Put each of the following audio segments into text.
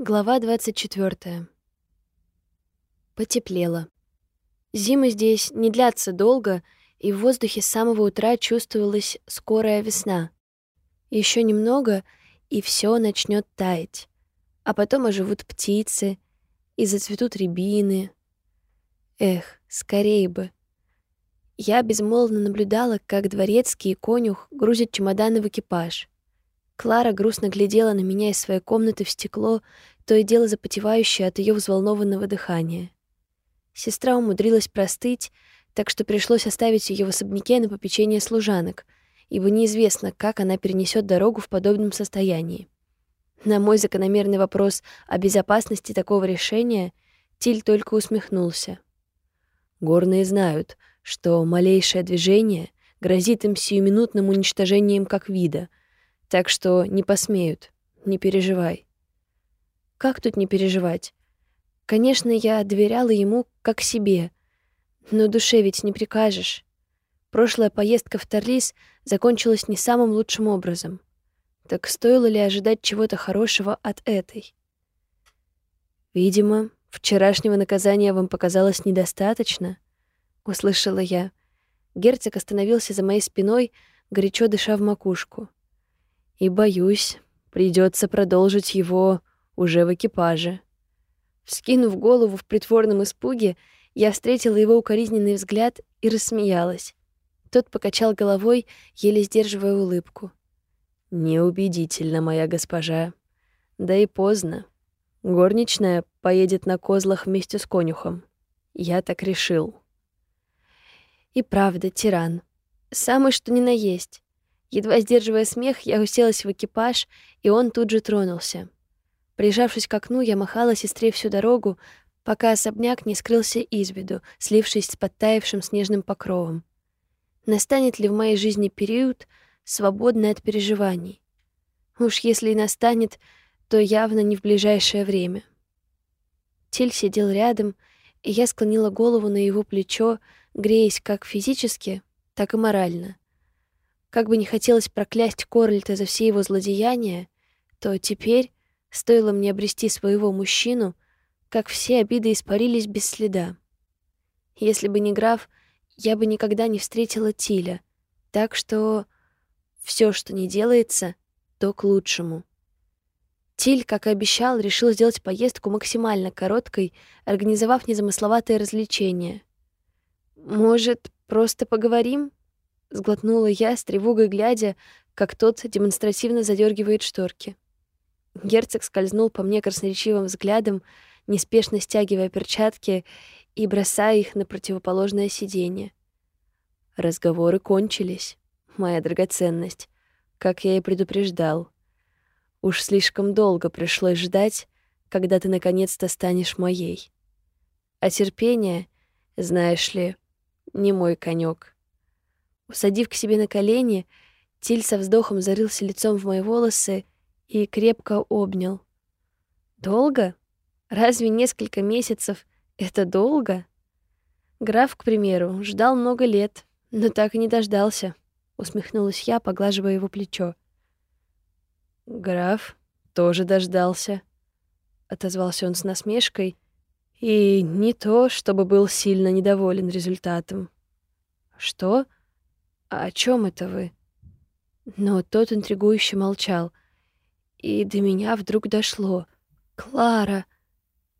Глава 24. Потеплело. Зимы здесь не длятся долго, и в воздухе с самого утра чувствовалась скорая весна. Еще немного, и все начнет таять. А потом оживут птицы, и зацветут рябины. Эх, скорее бы. Я безмолвно наблюдала, как дворецкий и конюх грузят чемоданы в экипаж — Клара грустно глядела на меня из своей комнаты в стекло, то и дело запотевающее от ее взволнованного дыхания. Сестра умудрилась простыть, так что пришлось оставить ее в особняке на попечение служанок, ибо неизвестно, как она перенесет дорогу в подобном состоянии. На мой закономерный вопрос о безопасности такого решения Тиль только усмехнулся. Горные знают, что малейшее движение грозит им сиюминутным уничтожением как вида — так что не посмеют. Не переживай. Как тут не переживать? Конечно, я доверяла ему как себе. Но душе ведь не прикажешь. Прошлая поездка в Тарлис закончилась не самым лучшим образом. Так стоило ли ожидать чего-то хорошего от этой? Видимо, вчерашнего наказания вам показалось недостаточно, услышала я. Герцог остановился за моей спиной, горячо дыша в макушку. И, боюсь, придется продолжить его уже в экипаже. Вскинув голову в притворном испуге, я встретила его укоризненный взгляд и рассмеялась. Тот покачал головой, еле сдерживая улыбку. «Неубедительно, моя госпожа. Да и поздно. Горничная поедет на козлах вместе с конюхом. Я так решил». И правда, тиран. Самый что ни на есть. Едва сдерживая смех, я уселась в экипаж, и он тут же тронулся. Прижавшись к окну, я махала сестре всю дорогу, пока особняк не скрылся из виду, слившись с подтаявшим снежным покровом. Настанет ли в моей жизни период, свободный от переживаний? Уж если и настанет, то явно не в ближайшее время. Тиль сидел рядом, и я склонила голову на его плечо, греясь как физически, так и морально — как бы не хотелось проклясть Корльта за все его злодеяния, то теперь, стоило мне обрести своего мужчину, как все обиды испарились без следа. Если бы не граф, я бы никогда не встретила Тиля, так что все, что не делается, то к лучшему. Тиль, как и обещал, решил сделать поездку максимально короткой, организовав незамысловатое развлечение. «Может, просто поговорим?» — сглотнула я, с тревогой глядя, как тот демонстративно задергивает шторки. Герцог скользнул по мне красноречивым взглядом, неспешно стягивая перчатки и бросая их на противоположное сиденье. Разговоры кончились, моя драгоценность, как я и предупреждал. Уж слишком долго пришлось ждать, когда ты наконец-то станешь моей. А терпение, знаешь ли, не мой конек. Усадив к себе на колени, Тиль со вздохом зарылся лицом в мои волосы и крепко обнял. «Долго? Разве несколько месяцев — это долго?» Граф, к примеру, ждал много лет, но так и не дождался, — усмехнулась я, поглаживая его плечо. «Граф тоже дождался», — отозвался он с насмешкой, и не то, чтобы был сильно недоволен результатом. «Что?» «А о чем это вы?» Но тот интригующе молчал. И до меня вдруг дошло. «Клара!»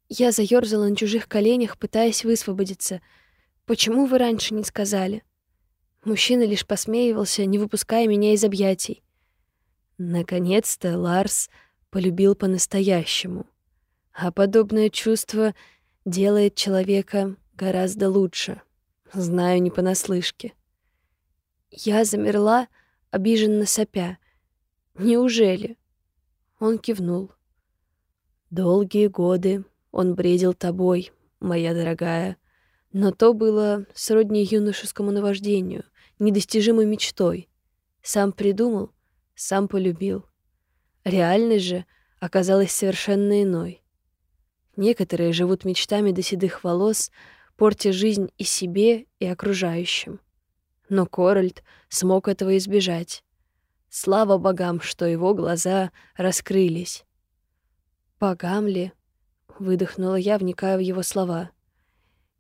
Я заёрзала на чужих коленях, пытаясь высвободиться. «Почему вы раньше не сказали?» Мужчина лишь посмеивался, не выпуская меня из объятий. Наконец-то Ларс полюбил по-настоящему. А подобное чувство делает человека гораздо лучше. Знаю не понаслышке. Я замерла, обиженно сопя. «Неужели?» Он кивнул. «Долгие годы он бредил тобой, моя дорогая, но то было сродни юношескому наваждению, недостижимой мечтой. Сам придумал, сам полюбил. Реальность же оказалась совершенно иной. Некоторые живут мечтами до седых волос, портя жизнь и себе, и окружающим. Но Корольд смог этого избежать. Слава богам, что его глаза раскрылись. Богам ли? Выдохнула я, вникая в его слова.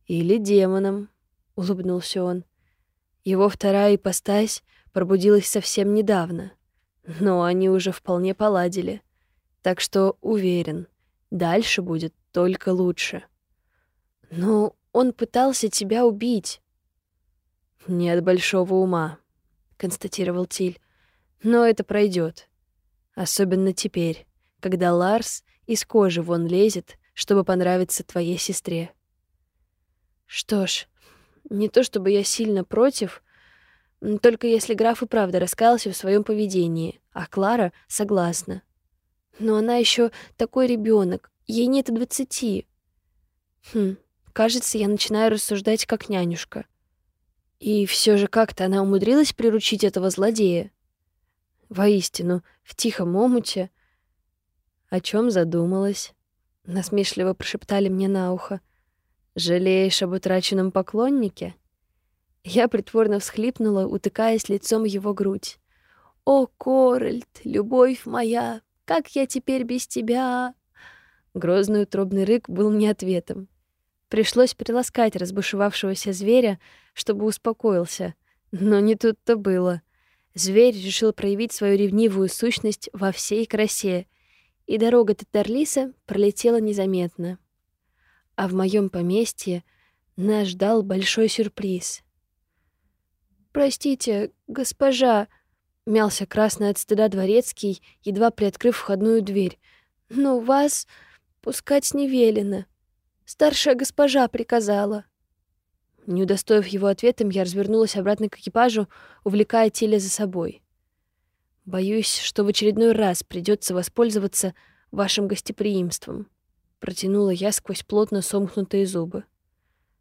Или демонам, улыбнулся он. Его вторая ипостась пробудилась совсем недавно, но они уже вполне поладили. Так что уверен, дальше будет только лучше. Но он пытался тебя убить. Не от большого ума, констатировал Тиль. Но это пройдет. Особенно теперь, когда Ларс из кожи вон лезет, чтобы понравиться твоей сестре. Что ж, не то чтобы я сильно против, только если граф и правда раскаялся в своем поведении, а Клара согласна. Но она еще такой ребенок, ей нет и двадцати. Хм, кажется, я начинаю рассуждать как нянюшка. И все же как-то она умудрилась приручить этого злодея. Воистину, в тихом омуте. О чем задумалась? Насмешливо прошептали мне на ухо. «Жалеешь об утраченном поклоннике?» Я притворно всхлипнула, утыкаясь лицом его грудь. «О, Корольд, любовь моя, как я теперь без тебя?» Грозный утробный рык был мне ответом. Пришлось приласкать разбушевавшегося зверя, чтобы успокоился. Но не тут-то было. Зверь решил проявить свою ревнивую сущность во всей красе, и дорога Татарлиса пролетела незаметно. А в моем поместье нас ждал большой сюрприз. «Простите, госпожа», Мялся красный от стыда дворецкий, едва приоткрыв входную дверь. «Но вас пускать не велено. Старшая госпожа приказала». Не удостоив его ответом, я развернулась обратно к экипажу, увлекая теле за собой. «Боюсь, что в очередной раз придется воспользоваться вашим гостеприимством», — протянула я сквозь плотно сомкнутые зубы.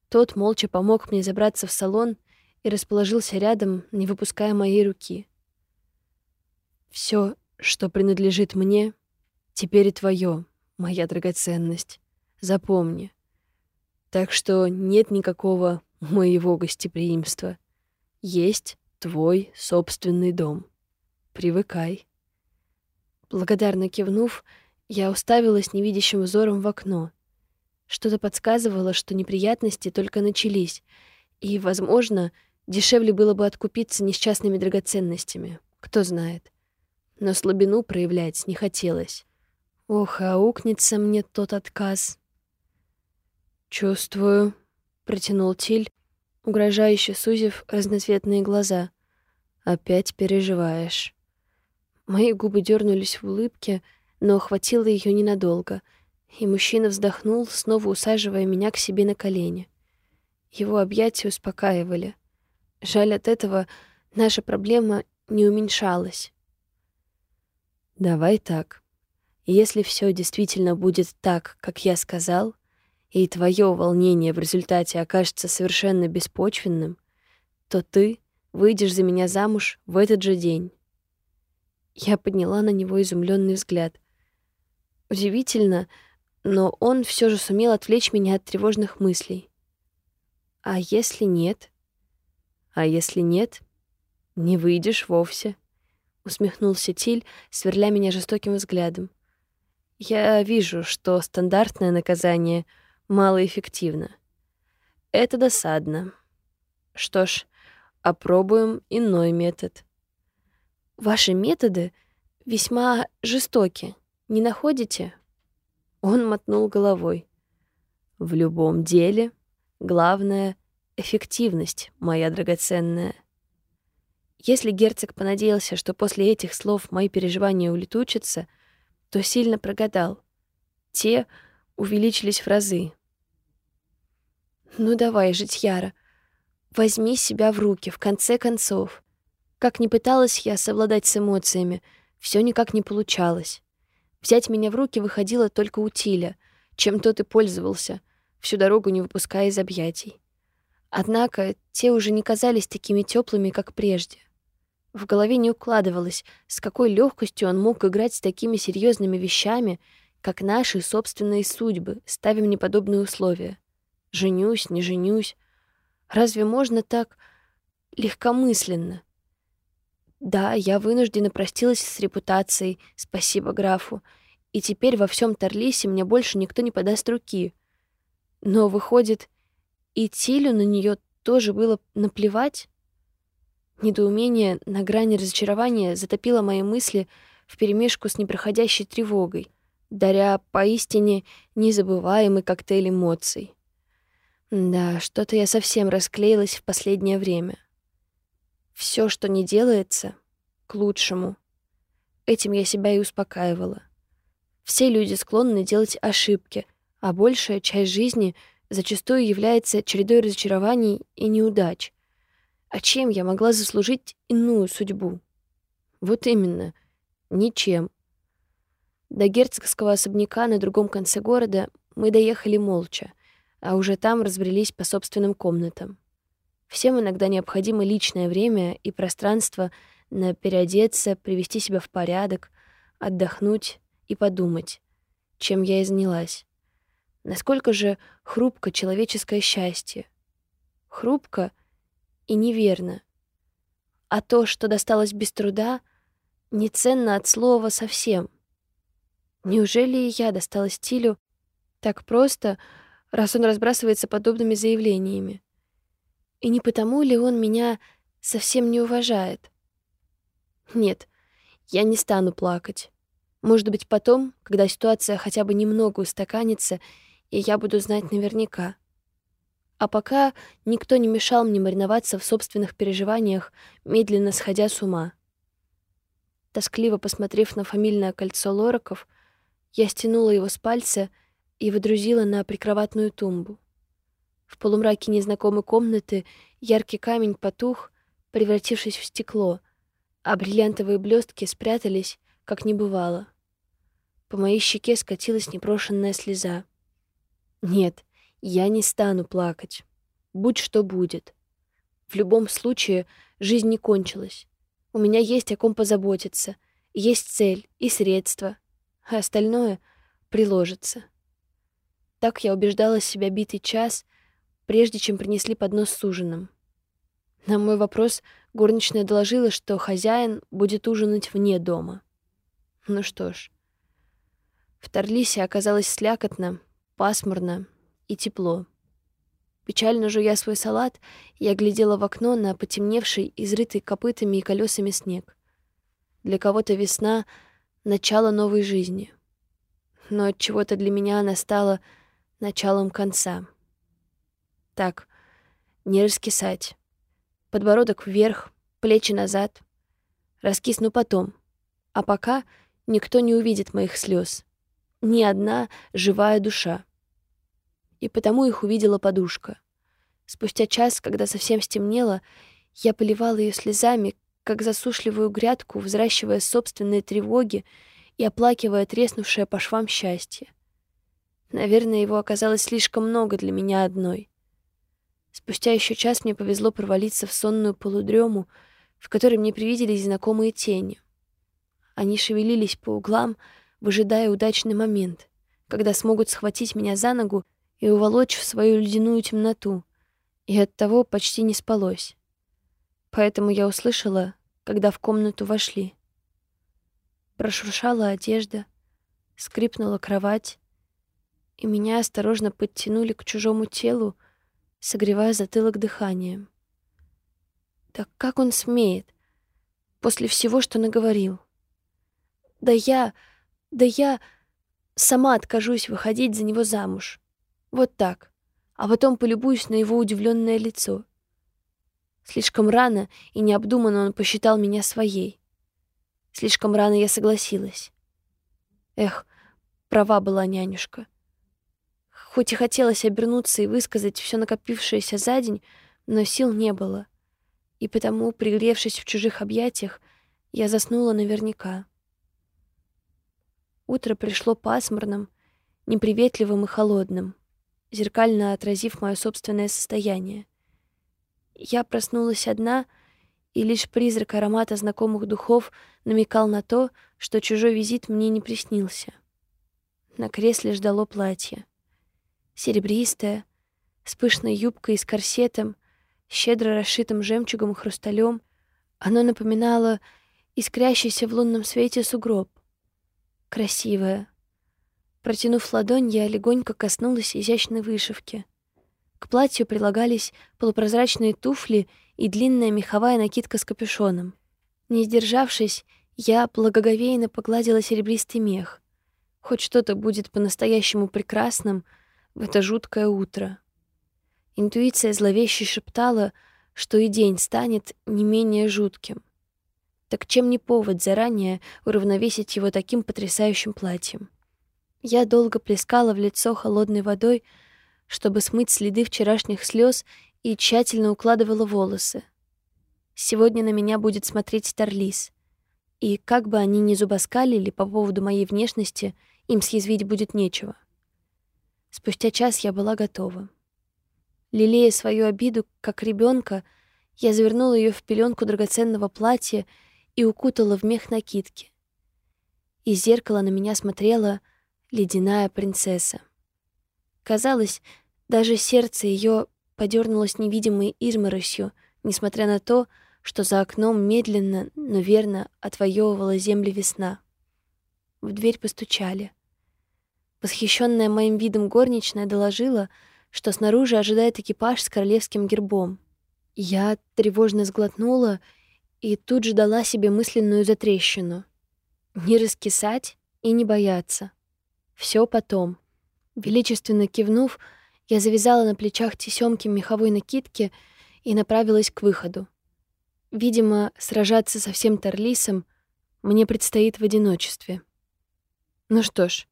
Тот молча помог мне забраться в салон и расположился рядом, не выпуская моей руки. Все, что принадлежит мне, теперь и твое, моя драгоценность. Запомни. Так что нет никакого моего гостеприимства. Есть твой собственный дом. Привыкай. Благодарно кивнув, я уставилась невидящим взором в окно. Что-то подсказывало, что неприятности только начались, и, возможно, дешевле было бы откупиться несчастными драгоценностями. Кто знает но слабину проявлять не хотелось. Ох, аукнется мне тот отказ. «Чувствую», — протянул Тиль, угрожающе сузив разноцветные глаза. «Опять переживаешь». Мои губы дернулись в улыбке, но хватило ее ненадолго, и мужчина вздохнул, снова усаживая меня к себе на колени. Его объятия успокаивали. Жаль, от этого наша проблема не уменьшалась. Давай так. Если все действительно будет так, как я сказал, и твое волнение в результате окажется совершенно беспочвенным, то ты выйдешь за меня замуж в этот же день. Я подняла на него изумленный взгляд. Удивительно, но он все же сумел отвлечь меня от тревожных мыслей. А если нет? А если нет, не выйдешь вовсе усмехнулся Тиль, сверля меня жестоким взглядом. Я вижу, что стандартное наказание малоэффективно. Это досадно. Что ж, опробуем иной метод. Ваши методы весьма жестоки, не находите? Он мотнул головой. В любом деле главное — эффективность, моя драгоценная. Если герцог понадеялся, что после этих слов мои переживания улетучатся, то сильно прогадал. Те увеличились в разы. «Ну давай, Житьяра, возьми себя в руки, в конце концов. Как ни пыталась я совладать с эмоциями, все никак не получалось. Взять меня в руки выходило только у Тиля, чем тот и пользовался, всю дорогу не выпуская из объятий. Однако те уже не казались такими теплыми, как прежде. В голове не укладывалось, с какой легкостью он мог играть с такими серьезными вещами, как наши собственные судьбы, ставя мне подобные условия. Женюсь, не женюсь. Разве можно так легкомысленно? Да, я вынуждена простилась с репутацией, спасибо графу, и теперь во всем Тарлисе мне больше никто не подаст руки. Но, выходит, и Тилю на нее тоже было наплевать? Недоумение на грани разочарования затопило мои мысли вперемешку с непроходящей тревогой, даря поистине незабываемый коктейль эмоций. Да, что-то я совсем расклеилась в последнее время. Все, что не делается, к лучшему. Этим я себя и успокаивала. Все люди склонны делать ошибки, а большая часть жизни зачастую является чередой разочарований и неудач. А чем я могла заслужить иную судьбу? Вот именно, ничем. До герцогского особняка на другом конце города мы доехали молча, а уже там разбрелись по собственным комнатам. Всем иногда необходимо личное время и пространство на переодеться, привести себя в порядок, отдохнуть и подумать, чем я и занялась. Насколько же хрупко человеческое счастье. Хрупко и неверно. А то, что досталось без труда, не ценно от слова совсем. Неужели и я достала стилю так просто, раз он разбрасывается подобными заявлениями? И не потому ли он меня совсем не уважает? Нет, я не стану плакать. Может быть, потом, когда ситуация хотя бы немного устаканится, и я буду знать наверняка. А пока никто не мешал мне мариноваться в собственных переживаниях, медленно сходя с ума. Тоскливо посмотрев на фамильное кольцо лораков, я стянула его с пальца и выдрузила на прикроватную тумбу. В полумраке незнакомой комнаты яркий камень потух, превратившись в стекло, а бриллиантовые блестки спрятались, как не бывало. По моей щеке скатилась непрошенная слеза. Нет, я не стану плакать. Будь что будет. В любом случае, жизнь не кончилась. У меня есть о ком позаботиться, есть цель и средства, а остальное приложится. Так я убеждала себя битый час, прежде чем принесли поднос с ужином. На мой вопрос горничная доложила, что хозяин будет ужинать вне дома. Ну что ж. В Торлисе оказалось слякотно, пасмурно и тепло. Печально жуя свой салат, я глядела в окно на потемневший, изрытый копытами и колесами снег. Для кого-то весна — начало новой жизни. Но от чего то для меня она стала началом конца. Так, не раскисать. Подбородок вверх, плечи назад. Раскисну потом. А пока никто не увидит моих слез. Ни одна живая душа и потому их увидела подушка. Спустя час, когда совсем стемнело, я поливала ее слезами, как засушливую грядку, взращивая собственные тревоги и оплакивая треснувшее по швам счастье. Наверное, его оказалось слишком много для меня одной. Спустя еще час мне повезло провалиться в сонную полудрему, в которой мне привиделись знакомые тени. Они шевелились по углам, выжидая удачный момент, когда смогут схватить меня за ногу и уволочь в свою ледяную темноту, и оттого почти не спалось. Поэтому я услышала, когда в комнату вошли. Прошуршала одежда, скрипнула кровать, и меня осторожно подтянули к чужому телу, согревая затылок дыханием. Да как он смеет, после всего, что наговорил? Да я, да я сама откажусь выходить за него замуж. Вот так. А потом полюбуюсь на его удивленное лицо. Слишком рано и необдуманно он посчитал меня своей. Слишком рано я согласилась. Эх, права была нянюшка. Хоть и хотелось обернуться и высказать все накопившееся за день, но сил не было. И потому, пригревшись в чужих объятиях, я заснула наверняка. Утро пришло пасмурным, неприветливым и холодным зеркально отразив мое собственное состояние. Я проснулась одна, и лишь призрак аромата знакомых духов намекал на то, что чужой визит мне не приснился. На кресле ждало платье. Серебристое, с пышной юбкой и с корсетом, щедро расшитым жемчугом и хрусталем, оно напоминало искрящийся в лунном свете сугроб. Красивое, Протянув ладонь, я легонько коснулась изящной вышивки. К платью прилагались полупрозрачные туфли и длинная меховая накидка с капюшоном. Не сдержавшись, я благоговейно погладила серебристый мех. Хоть что-то будет по-настоящему прекрасным в это жуткое утро. Интуиция зловеще шептала, что и день станет не менее жутким. Так чем не повод заранее уравновесить его таким потрясающим платьем? Я долго плескала в лицо холодной водой, чтобы смыть следы вчерашних слез и тщательно укладывала волосы. Сегодня на меня будет смотреть Тарлис. И как бы они ни зубоскалили по поводу моей внешности, им съязвить будет нечего. Спустя час я была готова. Лелея свою обиду, как ребенка, я завернула ее в пеленку драгоценного платья и укутала в мех накидки. Из зеркала на меня смотрела ледяная принцесса. Казалось, даже сердце ее подернулось невидимой изморосью, несмотря на то, что за окном медленно, но верно отвоевывала земли весна. В дверь постучали. Восхищенная моим видом горничная доложила, что снаружи ожидает экипаж с королевским гербом. Я тревожно сглотнула и тут же дала себе мысленную затрещину. Не раскисать и не бояться. Все потом. Величественно кивнув, я завязала на плечах тесемки меховой накидки и направилась к выходу. Видимо, сражаться со всем Тарлисом мне предстоит в одиночестве. Ну что ж,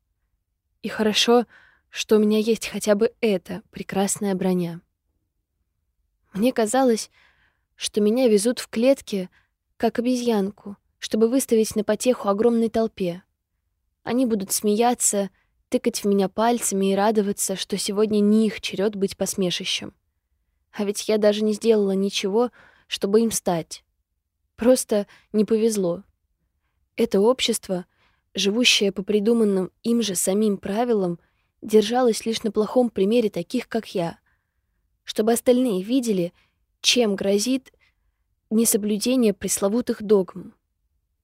и хорошо, что у меня есть хотя бы эта прекрасная броня. Мне казалось, что меня везут в клетке, как обезьянку, чтобы выставить на потеху огромной толпе. Они будут смеяться, тыкать в меня пальцами и радоваться, что сегодня не их черед быть посмешищем. А ведь я даже не сделала ничего, чтобы им стать. Просто не повезло. Это общество, живущее по придуманным им же самим правилам, держалось лишь на плохом примере таких, как я. Чтобы остальные видели, чем грозит несоблюдение пресловутых догм.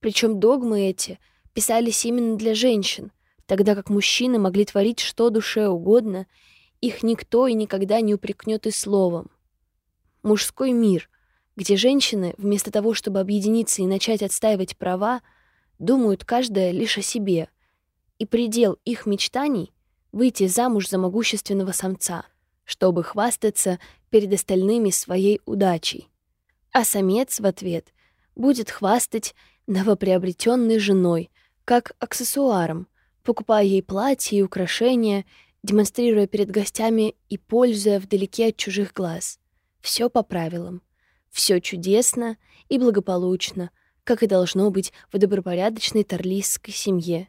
Причем догмы эти писались именно для женщин, тогда как мужчины могли творить что душе угодно, их никто и никогда не упрекнет и словом. Мужской мир, где женщины, вместо того, чтобы объединиться и начать отстаивать права, думают каждая лишь о себе, и предел их мечтаний — выйти замуж за могущественного самца, чтобы хвастаться перед остальными своей удачей. А самец в ответ будет хвастать новоприобретенной женой, как аксессуаром, покупая ей платья и украшения, демонстрируя перед гостями и пользуя вдалеке от чужих глаз. Все по правилам. Все чудесно и благополучно, как и должно быть в добропорядочной торлийской семье.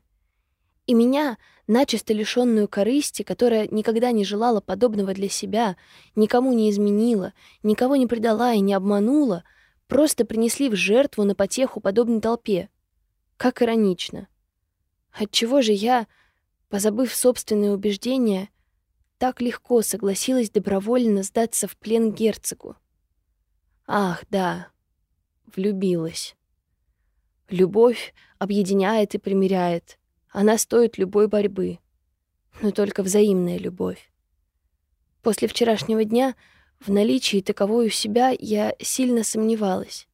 И меня, начисто лишенную корысти, которая никогда не желала подобного для себя, никому не изменила, никого не предала и не обманула, просто принесли в жертву на потеху подобной толпе. Как иронично. Отчего же я, позабыв собственные убеждения, так легко согласилась добровольно сдаться в плен герцогу? Ах, да, влюбилась. Любовь объединяет и примиряет. Она стоит любой борьбы. Но только взаимная любовь. После вчерашнего дня в наличии таковой у себя я сильно сомневалась.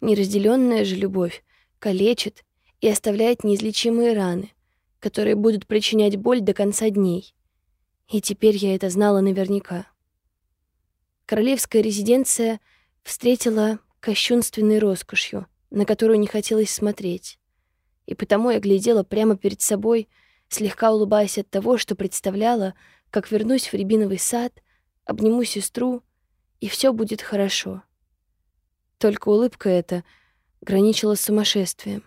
Неразделенная же любовь калечит и оставляет неизлечимые раны, которые будут причинять боль до конца дней. И теперь я это знала наверняка. Королевская резиденция — встретила кощунственной роскошью, на которую не хотелось смотреть. И потому я глядела прямо перед собой, слегка улыбаясь от того, что представляла, как вернусь в рябиновый сад, обниму сестру, и все будет хорошо. Только улыбка эта граничила с сумасшествием.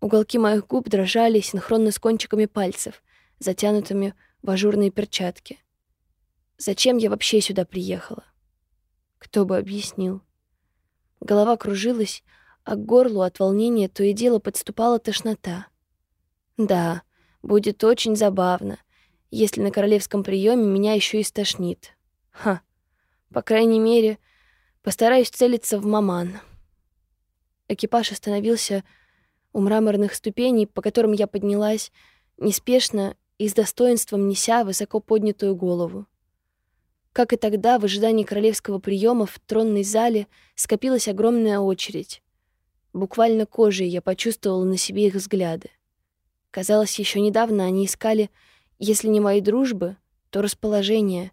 Уголки моих губ дрожали синхронно с кончиками пальцев, затянутыми в ажурные перчатки. Зачем я вообще сюда приехала? Кто бы объяснил? Голова кружилась, а к горлу от волнения то и дело подступала тошнота. Да, будет очень забавно, если на королевском приеме меня еще и стошнит. Ха, по крайней мере, постараюсь целиться в маман. Экипаж остановился у мраморных ступеней, по которым я поднялась, неспешно и с достоинством неся высоко поднятую голову. Как и тогда, в ожидании королевского приема в тронной зале скопилась огромная очередь. Буквально кожей я почувствовала на себе их взгляды. Казалось, еще недавно они искали, если не моей дружбы, то расположение,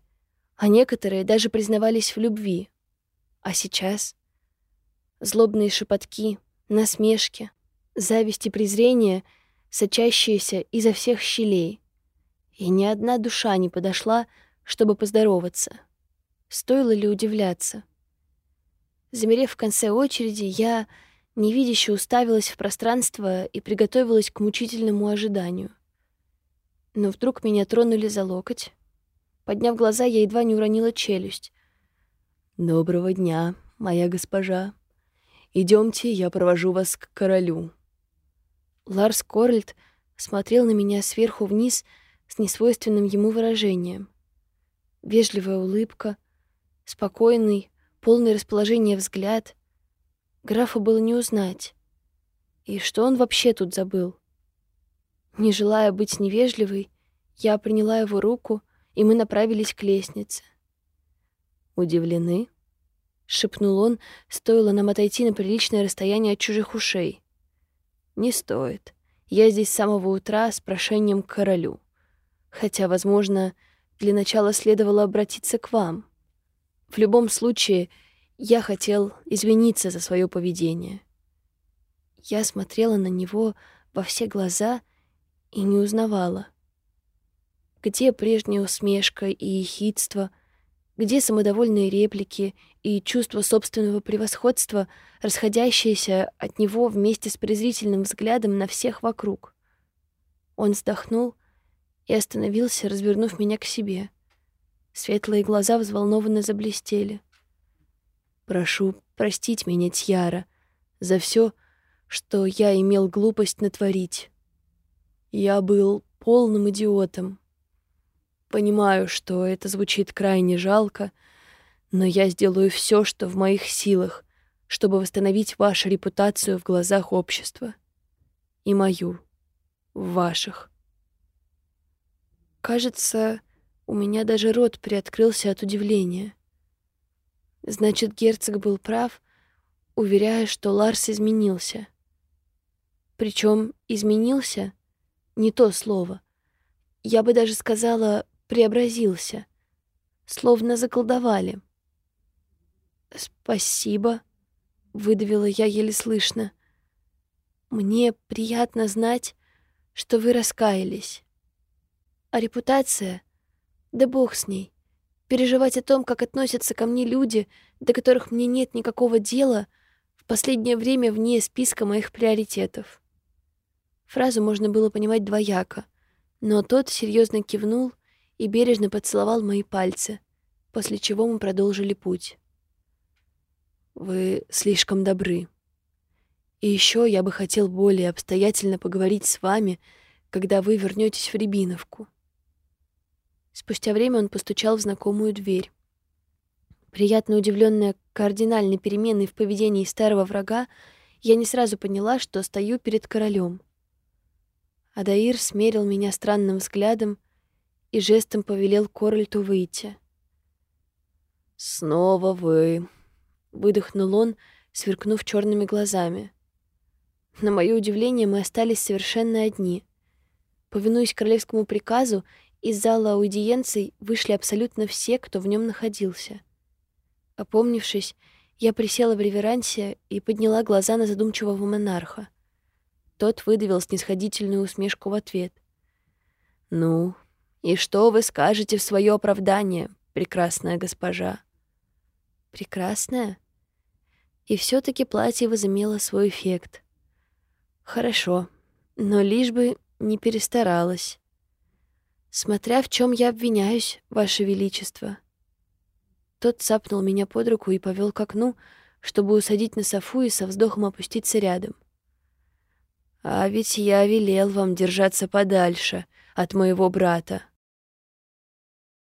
а некоторые даже признавались в любви. А сейчас злобные шепотки, насмешки, зависть и презрение, сочащиеся изо всех щелей. И ни одна душа не подошла, чтобы поздороваться. Стоило ли удивляться? Замерев в конце очереди, я невидяще уставилась в пространство и приготовилась к мучительному ожиданию. Но вдруг меня тронули за локоть. Подняв глаза, я едва не уронила челюсть. «Доброго дня, моя госпожа. Идемте, я провожу вас к королю». Ларс Корльд смотрел на меня сверху вниз с несвойственным ему выражением. Вежливая улыбка, спокойный, полный расположения взгляд. Графа было не узнать. И что он вообще тут забыл? Не желая быть невежливой, я приняла его руку, и мы направились к лестнице. «Удивлены?» — шепнул он, стоило нам отойти на приличное расстояние от чужих ушей. «Не стоит. Я здесь с самого утра с прошением к королю. Хотя, возможно, для начала следовало обратиться к вам. В любом случае, я хотел извиниться за свое поведение». Я смотрела на него во все глаза — и не узнавала. Где прежняя усмешка и ехидство, где самодовольные реплики и чувство собственного превосходства, расходящиеся от него вместе с презрительным взглядом на всех вокруг. Он вздохнул и остановился, развернув меня к себе. Светлые глаза взволнованно заблестели. «Прошу простить меня, Тьяра, за все, что я имел глупость натворить. Я был полным идиотом. Понимаю, что это звучит крайне жалко, но я сделаю все, что в моих силах, чтобы восстановить вашу репутацию в глазах общества. И мою в ваших. Кажется, у меня даже рот приоткрылся от удивления. Значит, герцог был прав, уверяя, что Ларс изменился. Причем изменился не то слово. Я бы даже сказала, преобразился. Словно заколдовали. «Спасибо», — выдавила я еле слышно. «Мне приятно знать, что вы раскаялись. А репутация? Да бог с ней. Переживать о том, как относятся ко мне люди, до которых мне нет никакого дела, в последнее время вне списка моих приоритетов. Фразу можно было понимать двояко, но тот серьезно кивнул и бережно поцеловал мои пальцы, после чего мы продолжили путь. «Вы слишком добры. И еще я бы хотел более обстоятельно поговорить с вами, когда вы вернетесь в Рябиновку». Спустя время он постучал в знакомую дверь. Приятно удивленная кардинальной переменой в поведении старого врага, я не сразу поняла, что стою перед королем. Адаир смерил меня странным взглядом и жестом повелел Корольту выйти. «Снова вы», — выдохнул он, сверкнув черными глазами. На мое удивление, мы остались совершенно одни. Повинуясь королевскому приказу, из зала аудиенций вышли абсолютно все, кто в нем находился. Опомнившись, я присела в реверансе и подняла глаза на задумчивого монарха. Тот выдавил снисходительную усмешку в ответ. «Ну, и что вы скажете в свое оправдание, прекрасная госпожа?» «Прекрасная?» И все таки платье возымело свой эффект. «Хорошо, но лишь бы не перестаралась. Смотря в чем я обвиняюсь, Ваше Величество». Тот цапнул меня под руку и повел к окну, чтобы усадить на софу и со вздохом опуститься рядом. А ведь я велел вам держаться подальше от моего брата.